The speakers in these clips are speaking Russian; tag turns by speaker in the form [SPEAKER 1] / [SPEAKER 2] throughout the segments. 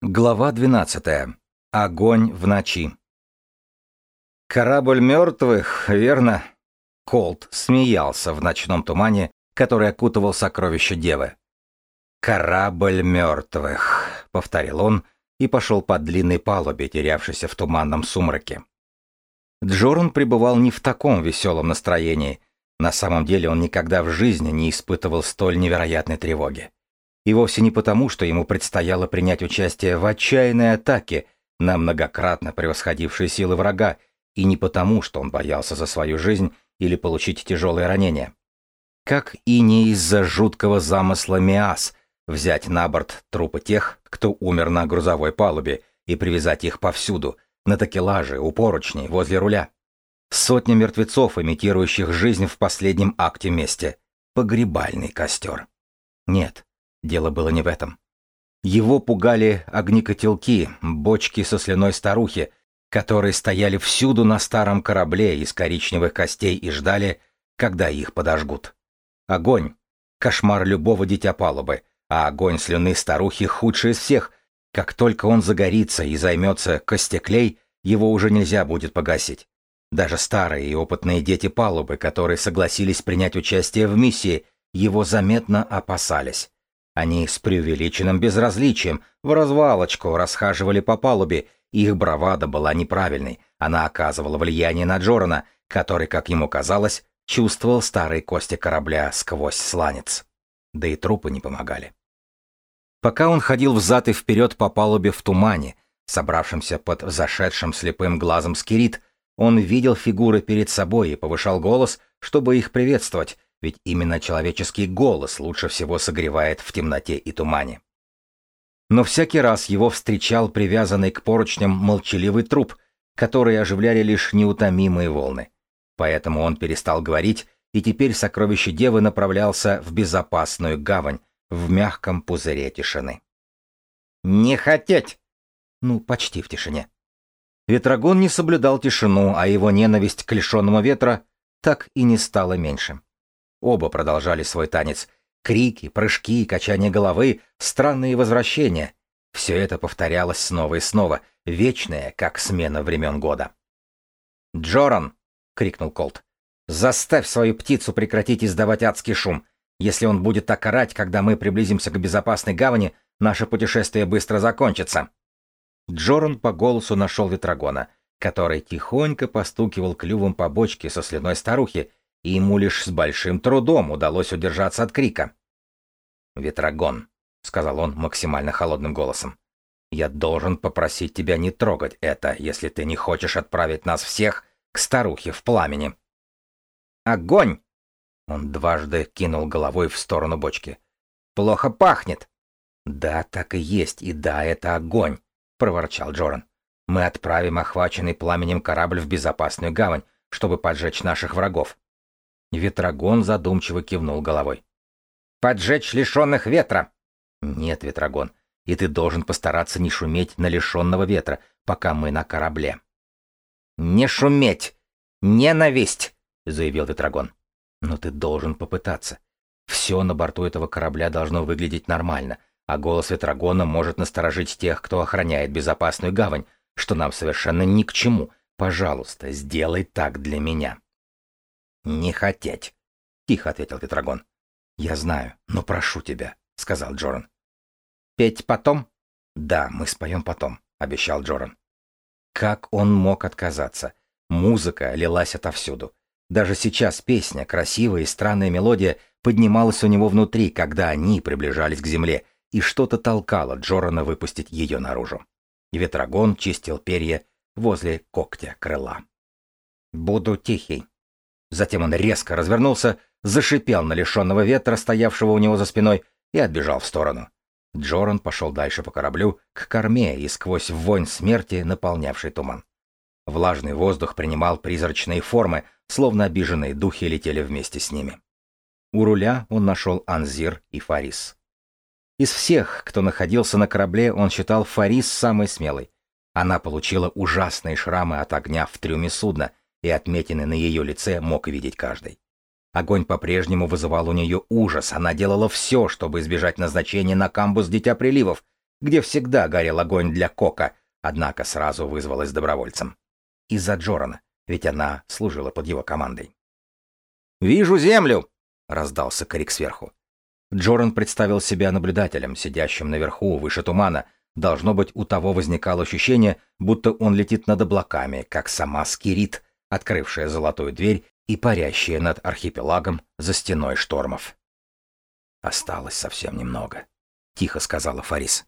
[SPEAKER 1] Глава 12. Огонь в ночи. «Корабль мертвых, верно?» Колт смеялся в ночном тумане, который окутывал сокровища Девы. «Корабль мертвых», — повторил он и пошел по длинной палубе, терявшейся в туманном сумраке. Джоран пребывал не в таком веселом настроении. На самом деле он никогда в жизни не испытывал столь невероятной тревоги. И вовсе не потому, что ему предстояло принять участие в отчаянной атаке на многократно превосходившие силы врага, и не потому, что он боялся за свою жизнь или получить тяжелые ранения. Как и не из-за жуткого замысла Миас взять на борт трупы тех, кто умер на грузовой палубе, и привязать их повсюду, на такелаже, у поручней, возле руля. Сотни мертвецов, имитирующих жизнь в последнем акте мести. Погребальный костер. Нет, Дело было не в этом. Его пугали огнекотелки, бочки со слюной старухи, которые стояли всюду на старом корабле из коричневых костей и ждали, когда их подожгут. Огонь — кошмар любого дитя палубы, а огонь слюны старухи худший из всех. Как только он загорится и займется костеклей, его уже нельзя будет погасить. Даже старые и опытные дети палубы, которые согласились принять участие в миссии, его заметно опасались. Они с преувеличенным безразличием в развалочку расхаживали по палубе, их бравада была неправильной. Она оказывала влияние на Джорана, который, как ему казалось, чувствовал старые кости корабля сквозь сланец. Да и трупы не помогали. Пока он ходил взад и вперед по палубе в тумане, собравшимся под зашедшим слепым глазом скирит, он видел фигуры перед собой и повышал голос, чтобы их приветствовать, ведь именно человеческий голос лучше всего согревает в темноте и тумане. Но всякий раз его встречал привязанный к поручням молчаливый труп, который оживляли лишь неутомимые волны. Поэтому он перестал говорить, и теперь сокровище Девы направлялся в безопасную гавань, в мягком пузыре тишины. «Не хотеть!» Ну, почти в тишине. Ветрогон не соблюдал тишину, а его ненависть к лишенному ветра так и не стала меньше. Оба продолжали свой танец. Крики, прыжки, качание головы, странные возвращения. Все это повторялось снова и снова, вечное, как смена времен года. «Джоран!» — крикнул Колт. «Заставь свою птицу прекратить издавать адский шум. Если он будет так орать, когда мы приблизимся к безопасной гавани, наше путешествие быстро закончится». Джоран по голосу нашел Ветрогона, который тихонько постукивал клювом по бочке со слюной старухи, и ему лишь с большим трудом удалось удержаться от крика. «Ветрогон», — сказал он максимально холодным голосом, — «я должен попросить тебя не трогать это, если ты не хочешь отправить нас всех к старухе в пламени». «Огонь!» — он дважды кинул головой в сторону бочки. «Плохо пахнет!» «Да, так и есть, и да, это огонь!» — проворчал Джоран. «Мы отправим охваченный пламенем корабль в безопасную гавань, чтобы поджечь наших врагов. Ветрогон задумчиво кивнул головой. «Поджечь лишенных ветра!» «Нет, Ветрогон, и ты должен постараться не шуметь на лишенного ветра, пока мы на корабле». «Не шуметь! Ненависть!» — заявил Ветрогон. «Но ты должен попытаться. Все на борту этого корабля должно выглядеть нормально, а голос Ветрогона может насторожить тех, кто охраняет безопасную гавань, что нам совершенно ни к чему. Пожалуйста, сделай так для меня». «Не хотеть», — тихо ответил Тетрагон. «Я знаю, но прошу тебя», — сказал Джоран. «Петь потом?» «Да, мы споем потом», — обещал Джоран. Как он мог отказаться? Музыка лилась отовсюду. Даже сейчас песня, красивая и странная мелодия, поднималась у него внутри, когда они приближались к земле, и что-то толкало Джорана выпустить ее наружу. Ветрогон чистил перья возле когтя крыла. «Буду тихий», Затем он резко развернулся, зашипел на лишенного ветра, стоявшего у него за спиной, и отбежал в сторону. Джоран пошел дальше по кораблю, к корме и сквозь вонь смерти, наполнявший туман. Влажный воздух принимал призрачные формы, словно обиженные духи летели вместе с ними. У руля он нашел Анзир и Фарис. Из всех, кто находился на корабле, он считал Фарис самой смелой. Она получила ужасные шрамы от огня в трюме судна, и отметины на ее лице мог видеть каждый. Огонь по-прежнему вызывал у нее ужас, она делала все, чтобы избежать назначения на камбус Дитя Приливов, где всегда горел огонь для Кока, однако сразу вызвалась добровольцем. Из-за Джорана, ведь она служила под его командой. «Вижу землю!» — раздался крик сверху. Джоран представил себя наблюдателем, сидящим наверху, выше тумана. Должно быть, у того возникало ощущение, будто он летит над облаками, как сама Скирит, открывшая золотую дверь и парящая над архипелагом за стеной штормов. «Осталось совсем немного», — тихо сказала Фарис.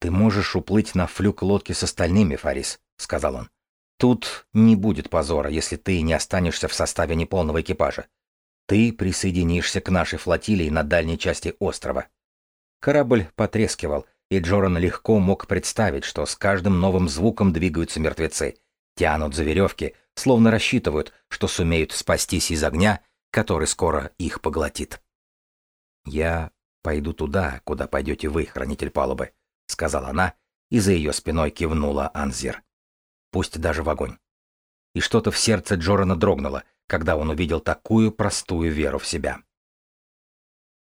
[SPEAKER 1] «Ты можешь уплыть на флюк лодки с остальными, Фарис», — сказал он. «Тут не будет позора, если ты не останешься в составе неполного экипажа. Ты присоединишься к нашей флотилии на дальней части острова». Корабль потрескивал, и Джоран легко мог представить, что с каждым новым звуком двигаются мертвецы, тянут за веревки, словно рассчитывают, что сумеют спастись из огня, который скоро их поглотит. «Я пойду туда, куда пойдете вы, хранитель палубы», — сказала она, и за ее спиной кивнула Анзир. «Пусть даже в огонь». И что-то в сердце Джорана дрогнуло, когда он увидел такую простую веру в себя.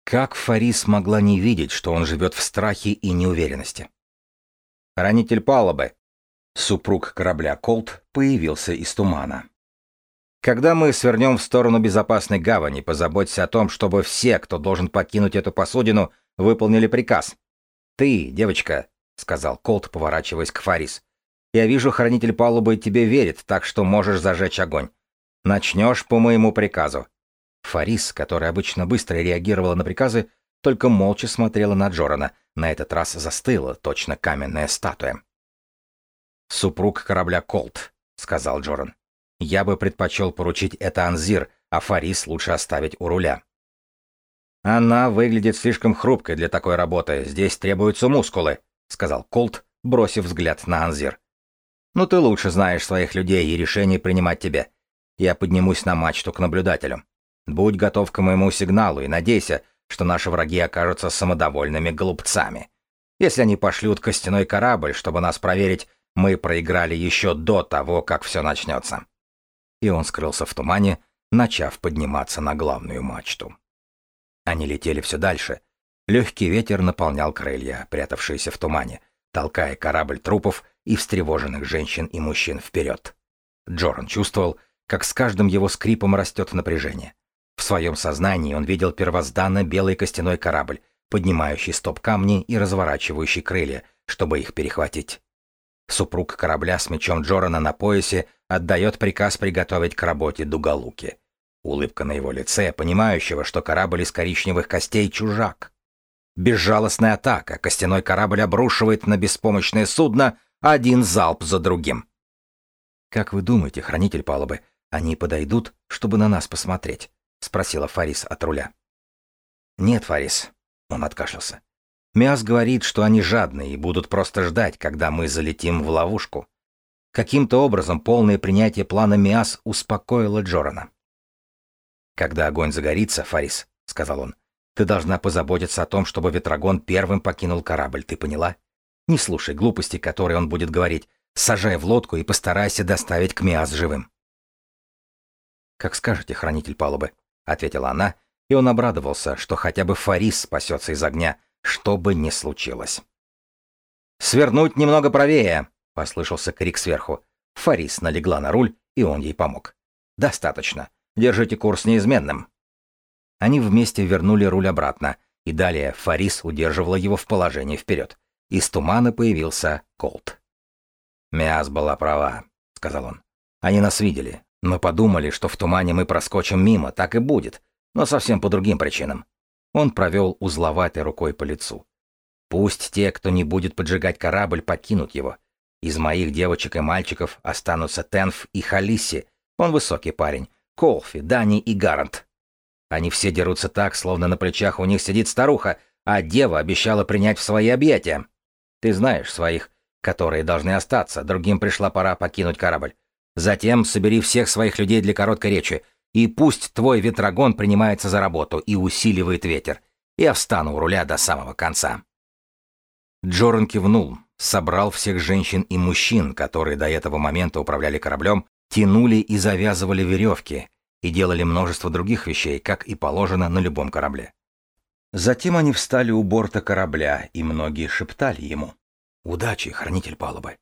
[SPEAKER 1] Как Фарис могла не видеть, что он живет в страхе и неуверенности? «Хранитель палубы!» Супруг корабля Колт появился из тумана. Когда мы свернем в сторону безопасной гавани, позаботься о том, чтобы все, кто должен покинуть эту посудину, выполнили приказ. Ты, девочка, сказал Колт, поворачиваясь к Фарис. Я вижу, хранитель палубы тебе верит, так что можешь зажечь огонь. Начнешь по моему приказу. Фарис, которая обычно быстро реагировала на приказы, только молча смотрела на Джорана, на этот раз застыла, точно каменная статуя. «Супруг корабля Колт», — сказал Джоран. Я бы предпочел поручить это Анзир, а Фарис лучше оставить у руля. Она выглядит слишком хрупкой для такой работы. Здесь требуются мускулы, сказал Колт, бросив взгляд на Анзир. Ну ты лучше знаешь своих людей и решение принимать тебе. Я поднимусь на мачту к наблюдателю. Будь готов к моему сигналу и надейся, что наши враги окажутся самодовольными глупцами. Если они пошлют костяной корабль, чтобы нас проверить, мы проиграли еще до того, как все начнется и он скрылся в тумане, начав подниматься на главную мачту. Они летели все дальше. Легкий ветер наполнял крылья, прятавшиеся в тумане, толкая корабль трупов и встревоженных женщин и мужчин вперед. Джоран чувствовал, как с каждым его скрипом растет напряжение. В своем сознании он видел первозданно белый костяной корабль, поднимающий стоп-камни и разворачивающий крылья, чтобы их перехватить. Супруг корабля с мечом Джорана на поясе отдает приказ приготовить к работе дуголуки. Улыбка на его лице, понимающего, что корабль из коричневых костей чужак. Безжалостная атака, костяной корабль обрушивает на беспомощное судно один залп за другим. «Как вы думаете, хранитель палубы, они подойдут, чтобы на нас посмотреть?» — спросила Фарис от руля. «Нет, Фарис», — он откашлялся. Мяс говорит, что они жадные и будут просто ждать, когда мы залетим в ловушку. Каким-то образом полное принятие плана Миас успокоило Джорана. «Когда огонь загорится, Фарис», — сказал он, — «ты должна позаботиться о том, чтобы Ветрогон первым покинул корабль, ты поняла? Не слушай глупости, которые он будет говорить. Сажай в лодку и постарайся доставить к Миас живым». «Как скажете, хранитель палубы», — ответила она, и он обрадовался, что хотя бы Фарис спасется из огня, что бы ни случилось. «Свернуть немного правее!» — послышался крик сверху. Фарис налегла на руль, и он ей помог. «Достаточно. Держите курс неизменным». Они вместе вернули руль обратно, и далее Фарис удерживала его в положении вперед. Из тумана появился Колт. «Мяс была права», — сказал он. «Они нас видели. Мы подумали, что в тумане мы проскочим мимо, так и будет, но совсем по другим причинам. Он провел узловатой рукой по лицу. Пусть те, кто не будет поджигать корабль, покинут его. Из моих девочек и мальчиков останутся Тенф и Халиси, он высокий парень, Колфи, Дани и Гарант. Они все дерутся так, словно на плечах у них сидит старуха, а дева обещала принять в свои объятия. Ты знаешь своих, которые должны остаться, другим пришла пора покинуть корабль. Затем собери всех своих людей для короткой речи, и пусть твой ветрогон принимается за работу и усиливает ветер. Я встану у руля до самого конца. Джоран кивнул, собрал всех женщин и мужчин, которые до этого момента управляли кораблем, тянули и завязывали веревки и делали множество других вещей, как и положено на любом корабле. Затем они встали у борта корабля, и многие шептали ему. «Удачи, хранитель палубы!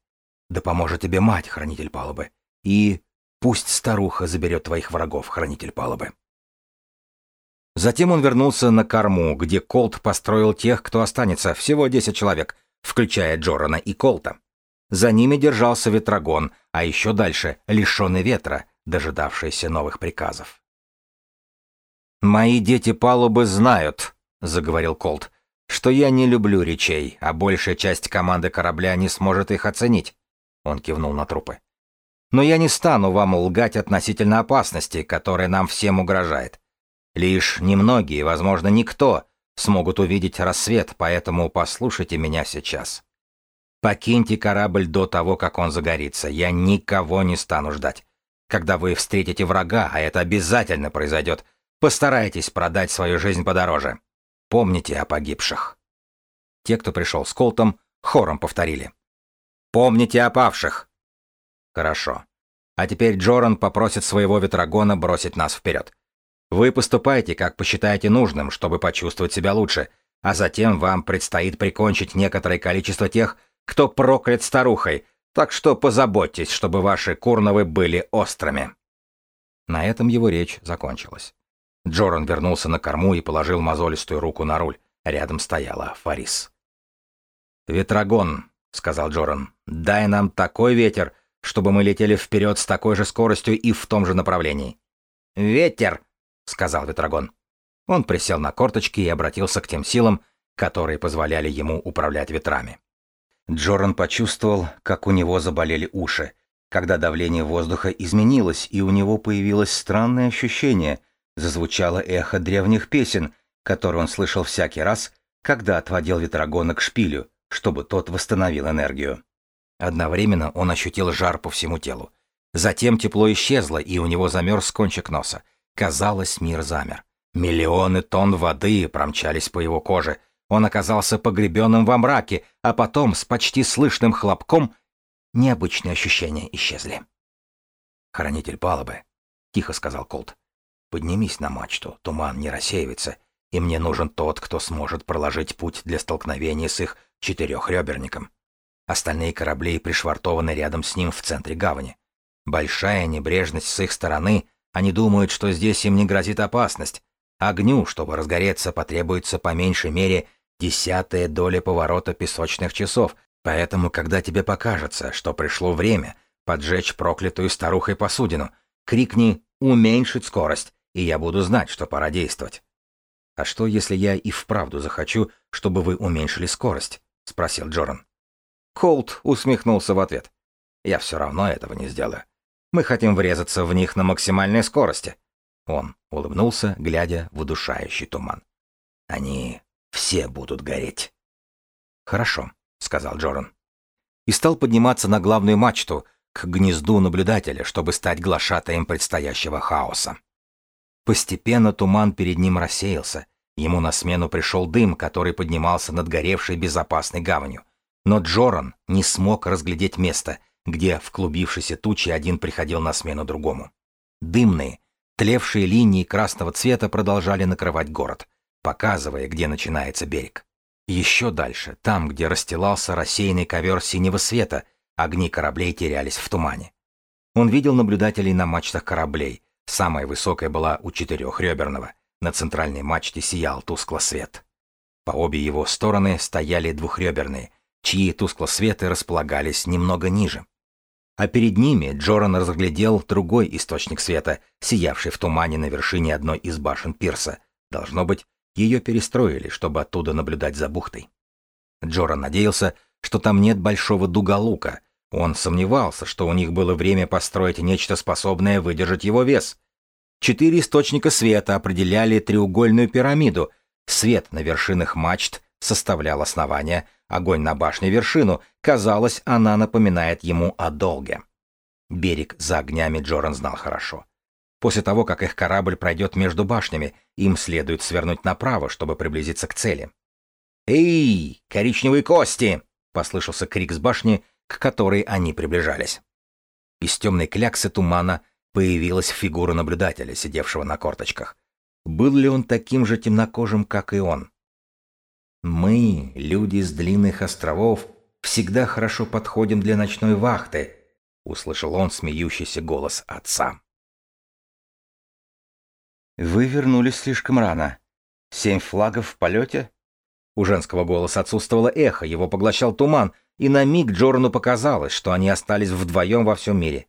[SPEAKER 1] Да поможет тебе мать, хранитель палубы! И пусть старуха заберет твоих врагов, хранитель палубы!» Затем он вернулся на корму, где Колт построил тех, кто останется, всего 10 человек, включая Джорана и Колта. За ними держался ветрогон, а еще дальше — лишенный ветра, дожидавшийся новых приказов. «Мои дети палубы знают», — заговорил Колт, — «что я не люблю речей, а большая часть команды корабля не сможет их оценить». Он кивнул на трупы. «Но я не стану вам лгать относительно опасности, которая нам всем угрожает. Лишь немногие, возможно, никто, смогут увидеть рассвет, поэтому послушайте меня сейчас. Покиньте корабль до того, как он загорится. Я никого не стану ждать. Когда вы встретите врага, а это обязательно произойдет, постарайтесь продать свою жизнь подороже. Помните о погибших. Те, кто пришел с Колтом, хором повторили. Помните о павших. Хорошо. А теперь Джоран попросит своего ветрогона бросить нас вперед. Вы поступаете, как посчитаете нужным, чтобы почувствовать себя лучше, а затем вам предстоит прикончить некоторое количество тех, кто проклят старухой, так что позаботьтесь, чтобы ваши курновы были острыми». На этом его речь закончилась. Джоран вернулся на корму и положил мозолистую руку на руль. Рядом стояла Фарис. «Ветрогон», — сказал Джоран, — «дай нам такой ветер, чтобы мы летели вперед с такой же скоростью и в том же направлении». «Ветер!» — сказал Ветрогон. Он присел на корточки и обратился к тем силам, которые позволяли ему управлять ветрами. Джоран почувствовал, как у него заболели уши, когда давление воздуха изменилось, и у него появилось странное ощущение, зазвучало эхо древних песен, которые он слышал всякий раз, когда отводил ветрогона к шпилю, чтобы тот восстановил энергию. Одновременно он ощутил жар по всему телу. Затем тепло исчезло, и у него замерз кончик носа. Казалось, мир замер. Миллионы тонн воды промчались по его коже. Он оказался погребенным во мраке, а потом с почти слышным хлопком необычные ощущения исчезли. «Хранитель палубы», — тихо сказал Колт, — «поднимись на мачту, туман не рассеивается, и мне нужен тот, кто сможет проложить путь для столкновения с их четырехреберником. Остальные корабли пришвартованы рядом с ним в центре гавани. Большая небрежность с их стороны — они думают, что здесь им не грозит опасность. Огню, чтобы разгореться, потребуется по меньшей мере десятая доля поворота песочных часов, поэтому, когда тебе покажется, что пришло время поджечь проклятую старухой посудину, крикни «уменьшить скорость», и я буду знать, что пора действовать. «А что, если я и вправду захочу, чтобы вы уменьшили скорость?» — спросил Джоран. Колт усмехнулся в ответ. «Я все равно этого не сделаю. Мы хотим врезаться в них на максимальной скорости. Он улыбнулся, глядя в удушающий туман. Они все будут гореть. Хорошо, сказал Джоран. И стал подниматься на главную мачту, к гнезду наблюдателя, чтобы стать глашатаем предстоящего хаоса. Постепенно туман перед ним рассеялся. Ему на смену пришел дым, который поднимался над горевшей безопасной гаванью. Но Джоран не смог разглядеть место — где в клубившейся туче один приходил на смену другому. Дымные, тлевшие линии красного цвета продолжали накрывать город, показывая, где начинается берег. Еще дальше, там, где расстилался рассеянный ковер синего света, огни кораблей терялись в тумане. Он видел наблюдателей на мачтах кораблей. Самая высокая была у четырехреберного. На центральной мачте сиял тускло свет. По обе его стороны стояли двухреберные, чьи тусклосветы располагались немного ниже а перед ними Джоран разглядел другой источник света, сиявший в тумане на вершине одной из башен пирса. Должно быть, ее перестроили, чтобы оттуда наблюдать за бухтой. Джоран надеялся, что там нет большого дуголука. Он сомневался, что у них было время построить нечто способное выдержать его вес. Четыре источника света определяли треугольную пирамиду. Свет на вершинах мачт составлял основание, огонь на башне вершину, казалось, она напоминает ему о долге. Берег за огнями Джоран знал хорошо. После того, как их корабль пройдет между башнями, им следует свернуть направо, чтобы приблизиться к цели. «Эй, коричневые кости!» — послышался крик с башни, к которой они приближались. Из темной кляксы тумана появилась фигура наблюдателя, сидевшего на корточках. Был ли он таким же темнокожим, как и он? Мы, люди с длинных островов, всегда хорошо подходим для ночной вахты, услышал он смеющийся голос отца. Вы вернулись слишком рано. Семь флагов в полете? У женского голоса отсутствовало эхо, его поглощал туман, и на миг Джорану показалось, что они остались вдвоем во всем мире.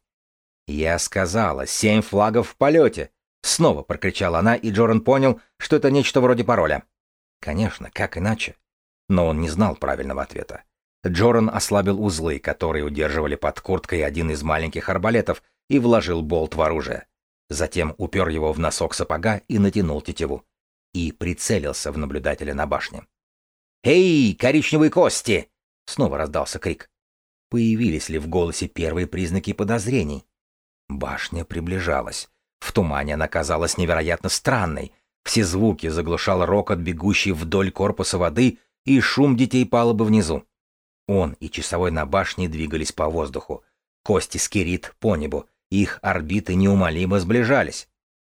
[SPEAKER 1] «Я сказала, семь флагов в полете!» Снова прокричала она, и Джоран понял, что это нечто вроде пароля. Конечно, как иначе? Но он не знал правильного ответа. Джоран ослабил узлы, которые удерживали под курткой один из маленьких арбалетов, и вложил болт в оружие. Затем упер его в носок сапога и натянул тетиву. И прицелился в наблюдателя на башне. «Эй, коричневые кости!» — снова раздался крик. Появились ли в голосе первые признаки подозрений? Башня приближалась. В тумане она казалась невероятно странной. Все звуки заглушал рокот, бегущий вдоль корпуса воды, и шум детей палубы внизу. Он и часовой на башне двигались по воздуху. Кости скирит по небу, их орбиты неумолимо сближались.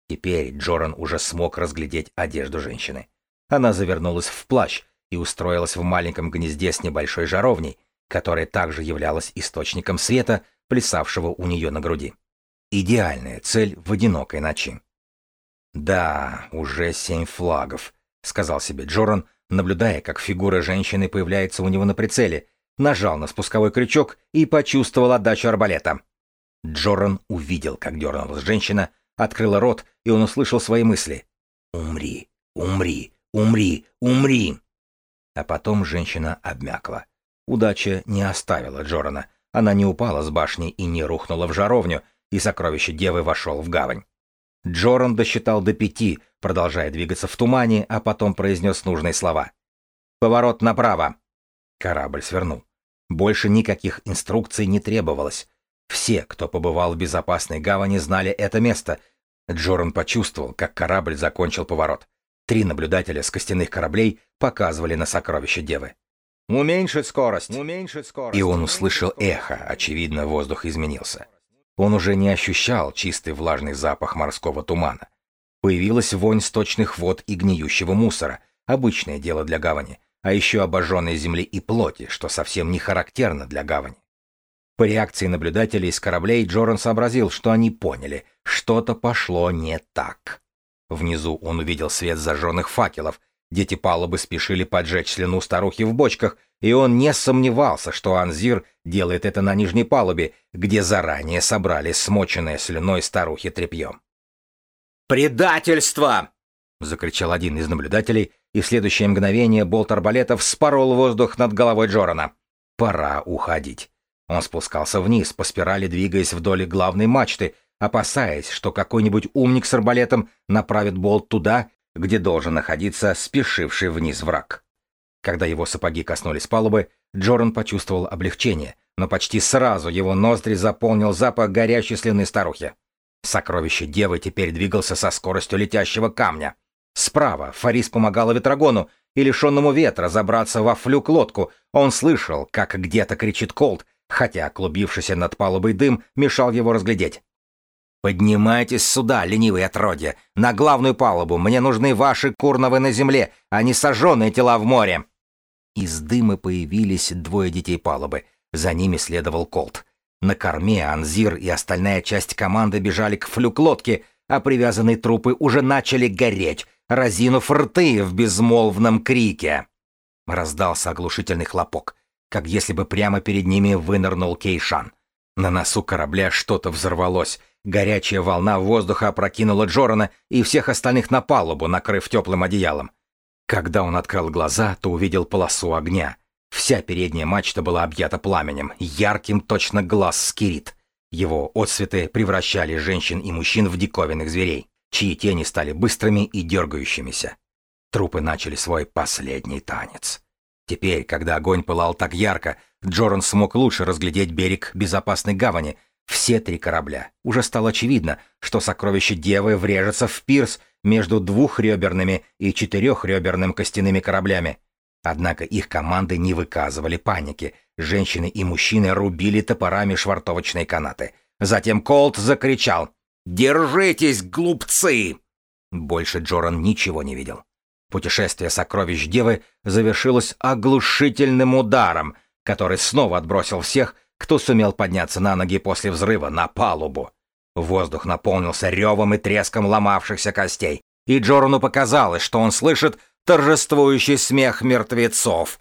[SPEAKER 1] Теперь Джоран уже смог разглядеть одежду женщины. Она завернулась в плащ и устроилась в маленьком гнезде с небольшой жаровней, которая также являлась источником света, плясавшего у нее на груди. Идеальная цель в одинокой ночи. «Да, уже семь флагов», — сказал себе Джоран, наблюдая, как фигура женщины появляется у него на прицеле, нажал на спусковой крючок и почувствовал отдачу арбалета. Джоран увидел, как дернулась женщина, открыла рот, и он услышал свои мысли. «Умри, умри, умри, умри!» А потом женщина обмякла. Удача не оставила Джорана. Она не упала с башни и не рухнула в жаровню, и сокровище девы вошел в гавань. Джоран досчитал до пяти, продолжая двигаться в тумане, а потом произнес нужные слова. «Поворот направо!» Корабль свернул. Больше никаких инструкций не требовалось. Все, кто побывал в безопасной гавани, знали это место. Джоран почувствовал, как корабль закончил поворот. Три наблюдателя с костяных кораблей показывали на сокровище девы. «Уменьшить скорость! Уменьшить скорость!» И он услышал эхо, очевидно, воздух изменился. Он уже не ощущал чистый влажный запах морского тумана. Появилась вонь сточных вод и гниющего мусора, обычное дело для гавани, а еще обожженной земли и плоти, что совсем не характерно для гавани. По реакции наблюдателей с кораблей Джоран сообразил, что они поняли, что-то пошло не так. Внизу он увидел свет зажженных факелов, дети палубы спешили поджечь слюну старухи в бочках, и он не сомневался, что Анзир делает это на нижней палубе, где заранее собрали смоченное слюной старухи тряпьем. «Предательство!» — закричал один из наблюдателей, и в следующее мгновение болт арбалета вспорол воздух над головой Джорана. Пора уходить. Он спускался вниз, по спирали двигаясь вдоль главной мачты, опасаясь, что какой-нибудь умник с арбалетом направит болт туда, где должен находиться спешивший вниз враг. Когда его сапоги коснулись палубы, Джоран почувствовал облегчение, но почти сразу его ноздри заполнил запах горящей слюны старухи. Сокровище девы теперь двигался со скоростью летящего камня. Справа Фарис помогала Ветрогону и лишенному ветра забраться во флюк лодку. Он слышал, как где-то кричит Колт, хотя клубившийся над палубой дым мешал его разглядеть. «Поднимайтесь сюда, ленивые отродья! На главную палубу! Мне нужны ваши курновы на земле, а не сожженные тела в море!» Из дыма появились двое детей палубы. За ними следовал Колт. На корме Анзир и остальная часть команды бежали к флюк-лодке, а привязанные трупы уже начали гореть, разинув рты в безмолвном крике. Раздался оглушительный хлопок, как если бы прямо перед ними вынырнул Кейшан. На носу корабля что-то взорвалось. Горячая волна воздуха опрокинула Джорана и всех остальных на палубу, накрыв теплым одеялом. Когда он открыл глаза, то увидел полосу огня. Вся передняя мачта была объята пламенем, ярким точно глаз скирит. Его отсветы превращали женщин и мужчин в диковинных зверей, чьи тени стали быстрыми и дергающимися. Трупы начали свой последний танец. Теперь, когда огонь пылал так ярко, Джоран смог лучше разглядеть берег безопасной гавани, все три корабля. Уже стало очевидно, что сокровище Девы врежется в пирс между двухреберными и четырехреберным костяными кораблями. Однако их команды не выказывали паники. Женщины и мужчины рубили топорами швартовочные канаты. Затем Колт закричал «Держитесь, глупцы!» Больше Джоран ничего не видел. Путешествие сокровищ Девы завершилось оглушительным ударом, который снова отбросил всех, кто сумел подняться на ноги после взрыва на палубу. Воздух наполнился ревом и треском ломавшихся костей, и Джорану показалось, что он слышит торжествующий смех мертвецов.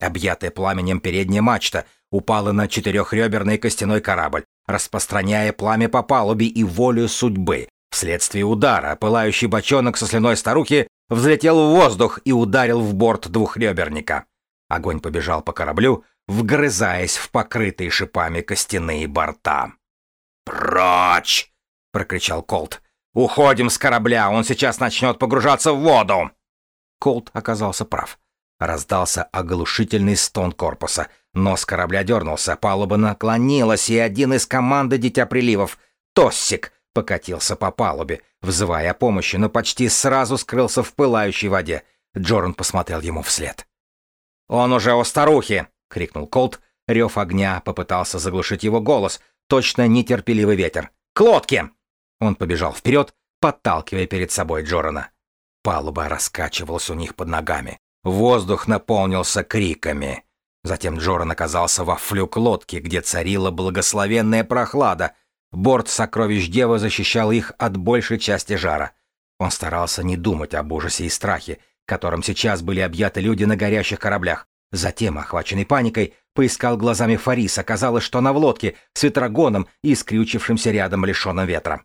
[SPEAKER 1] Объятая пламенем передняя мачта упала на четырехреберный костяной корабль, распространяя пламя по палубе и волю судьбы. Вследствие удара пылающий бочонок со слюной старухи взлетел в воздух и ударил в борт двухреберника. Огонь побежал по кораблю, вгрызаясь в покрытые шипами костяные борта. «Прочь!» — прокричал Колт. «Уходим с корабля, он сейчас начнет погружаться в воду!» Колт оказался прав. Раздался оглушительный стон корпуса. Нос корабля дернулся, палуба наклонилась, и один из команды Дитя Приливов, Тоссик, покатился по палубе, взывая о помощи, но почти сразу скрылся в пылающей воде. Джоран посмотрел ему вслед. «Он уже у старухи!» — крикнул Колт. Рев огня попытался заглушить его голос. Точно нетерпеливый ветер. «К лодке!» Он побежал вперед, подталкивая перед собой Джорана. Палуба раскачивалась у них под ногами. Воздух наполнился криками. Затем Джоран оказался во флюк лодки, где царила благословенная прохлада. Борт сокровищ Девы защищал их от большей части жара. Он старался не думать об ужасе и страхе, которым сейчас были объяты люди на горящих кораблях. Затем, охваченный паникой, поискал глазами Фарис. Оказалось, что она в лодке с ветрогоном и скрючившимся рядом лишенным ветра.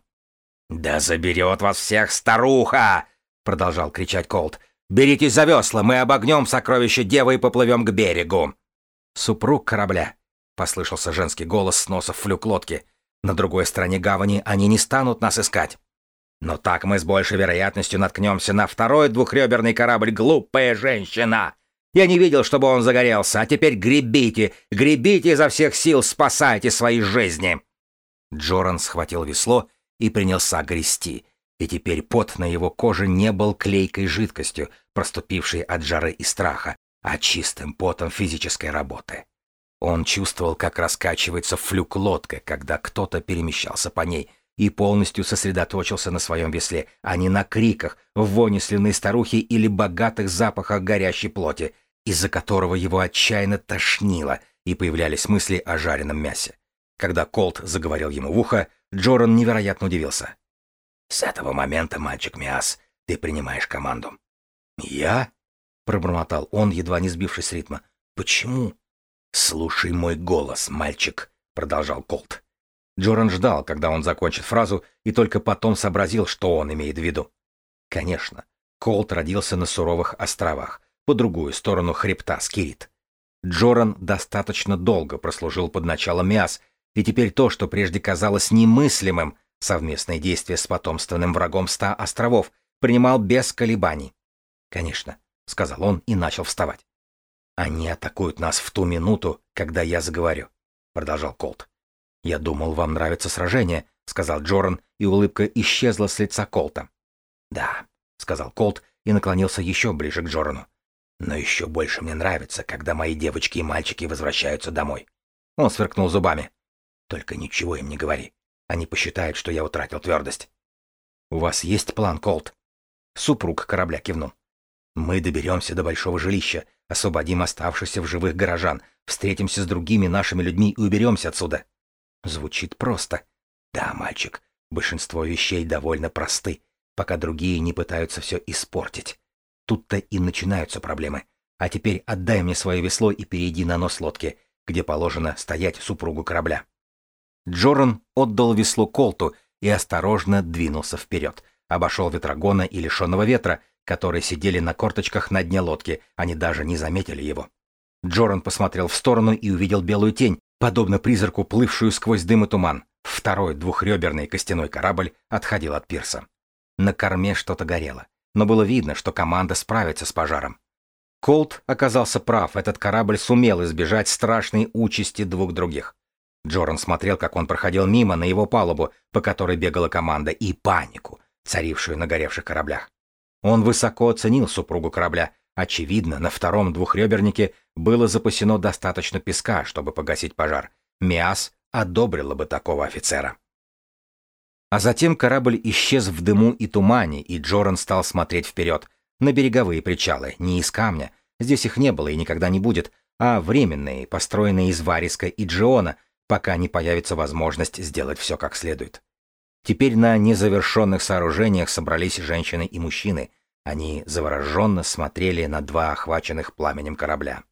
[SPEAKER 1] «Да заберет вас всех старуха!» — продолжал кричать Колт. «Беритесь за весла, мы обогнем сокровище Девы и поплывем к берегу!» «Супруг корабля!» — послышался женский голос с носа флюк лодки. «На другой стороне гавани они не станут нас искать!» «Но так мы с большей вероятностью наткнемся на второй двухреберный корабль «Глупая женщина!» Я не видел, чтобы он загорелся, а теперь гребите, гребите изо всех сил, спасайте свои жизни!» Джоран схватил весло и принялся грести, и теперь пот на его коже не был клейкой жидкостью, проступившей от жары и страха, а чистым потом физической работы. Он чувствовал, как раскачивается флюк лодка, когда кто-то перемещался по ней, и полностью сосредоточился на своем весле, а не на криках, воне старухи или богатых запахах горящей плоти, из-за которого его отчаянно тошнило, и появлялись мысли о жареном мясе. Когда Колт заговорил ему в ухо, Джоран невероятно удивился. «С этого момента, мальчик Миас, ты принимаешь команду». «Я?» — пробормотал он, едва не сбившись с ритма. «Почему?» «Слушай мой голос, мальчик», — продолжал Колт. Джоран ждал, когда он закончит фразу, и только потом сообразил, что он имеет в виду. Конечно, Колт родился на суровых островах, по другую сторону хребта Скирит. Джоран достаточно долго прослужил под началом Миас, и теперь то, что прежде казалось немыслимым, совместное действие с потомственным врагом ста островов, принимал без колебаний. «Конечно», — сказал он и начал вставать. «Они атакуют нас в ту минуту, когда я заговорю», — продолжал Колт. «Я думал, вам нравится сражение», — сказал Джоран, и улыбка исчезла с лица Колта. «Да», — сказал Колт и наклонился еще ближе к Джорану. Но еще больше мне нравится, когда мои девочки и мальчики возвращаются домой. Он сверкнул зубами. Только ничего им не говори. Они посчитают, что я утратил твердость. У вас есть план, Колт? Супруг корабля кивнул. Мы доберемся до большого жилища, освободим оставшихся в живых горожан, встретимся с другими нашими людьми и уберемся отсюда. Звучит просто. Да, мальчик, большинство вещей довольно просты, пока другие не пытаются все испортить. Тут-то и начинаются проблемы. А теперь отдай мне свое весло и перейди на нос лодки, где положено стоять супругу корабля. Джоран отдал весло Колту и осторожно двинулся вперед. Обошел ветрогона и лишенного ветра, которые сидели на корточках на дне лодки, они даже не заметили его. Джоран посмотрел в сторону и увидел белую тень, подобно призраку, плывшую сквозь дым и туман. Второй двухреберный костяной корабль отходил от пирса. На корме что-то горело но было видно, что команда справится с пожаром. Колт оказался прав, этот корабль сумел избежать страшной участи двух других. Джоран смотрел, как он проходил мимо на его палубу, по которой бегала команда, и панику, царившую на горевших кораблях. Он высоко оценил супругу корабля. Очевидно, на втором двухребернике было запасено достаточно песка, чтобы погасить пожар. Миас одобрила бы такого офицера. А затем корабль исчез в дыму и тумане, и Джоран стал смотреть вперед, на береговые причалы, не из камня, здесь их не было и никогда не будет, а временные, построенные из вариска и джиона, пока не появится возможность сделать все как следует. Теперь на незавершенных сооружениях собрались женщины и мужчины. Они завороженно смотрели на два охваченных пламенем корабля.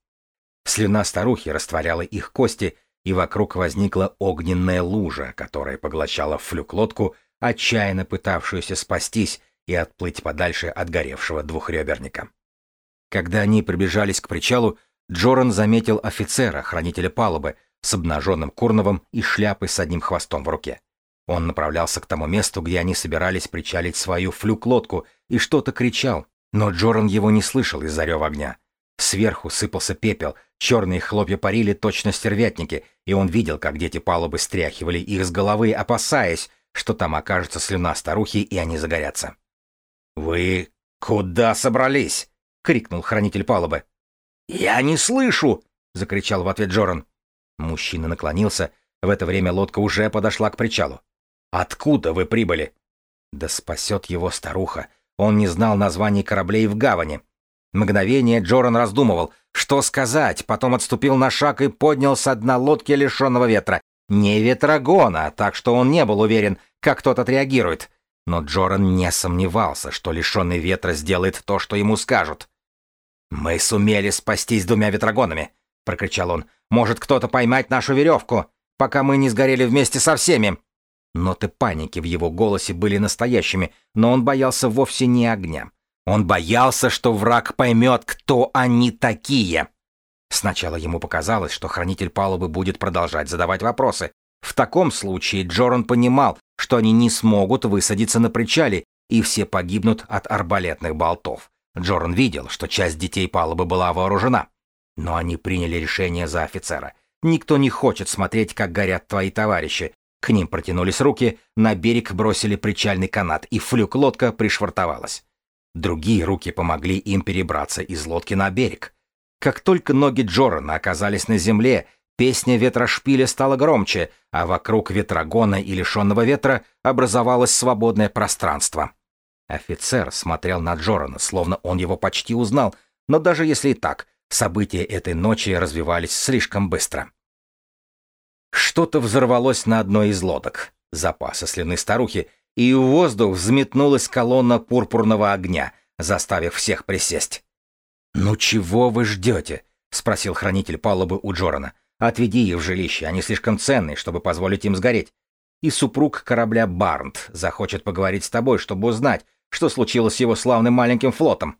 [SPEAKER 1] Слюна старухи растворяла их кости, и вокруг возникла огненная лужа, которая поглощала флюк-лодку, отчаянно пытавшуюся спастись и отплыть подальше от горевшего двухреберника. Когда они приближались к причалу, Джоран заметил офицера, хранителя палубы, с обнаженным курновом и шляпой с одним хвостом в руке. Он направлялся к тому месту, где они собирались причалить свою флюк-лодку, и что-то кричал, но Джоран его не слышал из-за огня. Сверху сыпался пепел, черные хлопья парили точно стервятники, и он видел, как дети палубы стряхивали их с головы, опасаясь, что там окажется слюна старухи, и они загорятся. «Вы куда собрались?» — крикнул хранитель палубы. «Я не слышу!» — закричал в ответ Джоран. Мужчина наклонился. В это время лодка уже подошла к причалу. «Откуда вы прибыли?» «Да спасет его старуха. Он не знал названий кораблей в гавани». Мгновение Джоран раздумывал, что сказать, потом отступил на шаг и поднял с дна лодки лишенного ветра. Не ветрогона, так что он не был уверен, как тот отреагирует. Но Джоран не сомневался, что лишенный ветра сделает то, что ему скажут. «Мы сумели спастись двумя ветрогонами», — прокричал он. «Может кто-то поймать нашу веревку, пока мы не сгорели вместе со всеми?» Ноты паники в его голосе были настоящими, но он боялся вовсе не огня. Он боялся, что враг поймет, кто они такие. Сначала ему показалось, что хранитель палубы будет продолжать задавать вопросы. В таком случае Джоран понимал, что они не смогут высадиться на причале, и все погибнут от арбалетных болтов. Джоран видел, что часть детей палубы была вооружена. Но они приняли решение за офицера. Никто не хочет смотреть, как горят твои товарищи. К ним протянулись руки, на берег бросили причальный канат, и флюк-лодка пришвартовалась. Другие руки помогли им перебраться из лодки на берег. Как только ноги Джорана оказались на земле, песня ветрошпиля стала громче, а вокруг ветрогона и лишенного ветра образовалось свободное пространство. Офицер смотрел на Джорана, словно он его почти узнал, но даже если и так, события этой ночи развивались слишком быстро. Что-то взорвалось на одной из лодок, запасы слюны старухи, и в воздух взметнулась колонна пурпурного огня, заставив всех присесть. «Ну чего вы ждете?» — спросил хранитель палубы у Джорана. «Отведи их в жилище, они слишком ценные, чтобы позволить им сгореть. И супруг корабля Барнт захочет поговорить с тобой, чтобы узнать, что случилось с его славным маленьким флотом.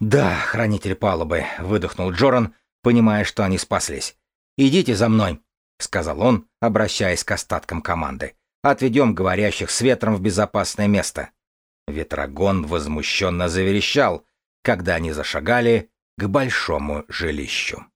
[SPEAKER 1] «Да, хранитель палубы», — выдохнул Джоран, понимая, что они спаслись. «Идите за мной», — сказал он, обращаясь к остаткам команды. «Отведем говорящих с ветром в безопасное место». Ветрогон возмущенно заверещал, когда они зашагали к большому жилищу.